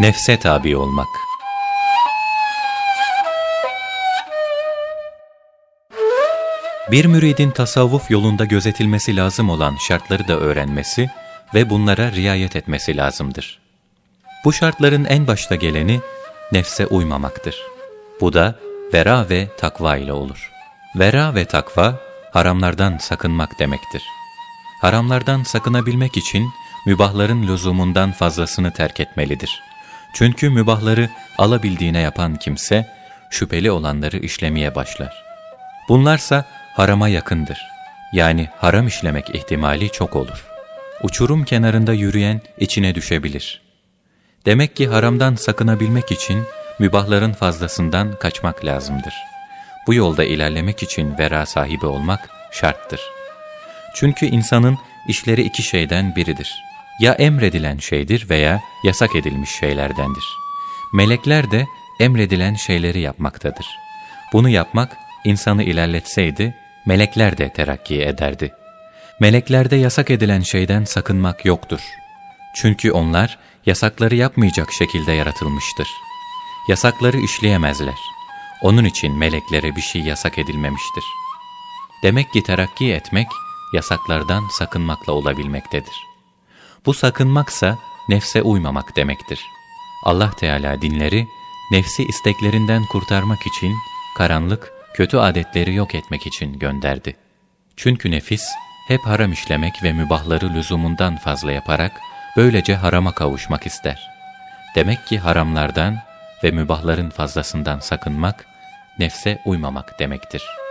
Nefse tabi olmak Bir müridin tasavvuf yolunda gözetilmesi lazım olan şartları da öğrenmesi ve bunlara riayet etmesi lazımdır. Bu şartların en başta geleni nefse uymamaktır. Bu da vera ve takva ile olur. Vera ve takva haramlardan sakınmak demektir. Haramlardan sakınabilmek için mübahların lüzumundan fazlasını terk etmelidir. Çünkü mübahları alabildiğine yapan kimse şüpheli olanları işlemeye başlar. Bunlarsa harama yakındır. Yani haram işlemek ihtimali çok olur. Uçurum kenarında yürüyen içine düşebilir. Demek ki haramdan sakınabilmek için mübahların fazlasından kaçmak lazımdır. Bu yolda ilerlemek için vera sahibi olmak şarttır. Çünkü insanın işleri iki şeyden biridir. Ya emredilen şeydir veya yasak edilmiş şeylerdendir. Melekler de emredilen şeyleri yapmaktadır. Bunu yapmak insanı ilerletseydi, melekler de terakki ederdi. Meleklerde yasak edilen şeyden sakınmak yoktur. Çünkü onlar yasakları yapmayacak şekilde yaratılmıştır. Yasakları işleyemezler. Onun için meleklere bir şey yasak edilmemiştir. Demek ki terakki etmek, yasaklardan sakınmakla olabilmektedir. Bu sakınmaksa nefse uymamak demektir. Allah Teala dinleri, nefsi isteklerinden kurtarmak için, karanlık, kötü adetleri yok etmek için gönderdi. Çünkü nefis, hep haram işlemek ve mübahları lüzumundan fazla yaparak, böylece harama kavuşmak ister. Demek ki haramlardan ve mübahların fazlasından sakınmak, nefse uymamak demektir.''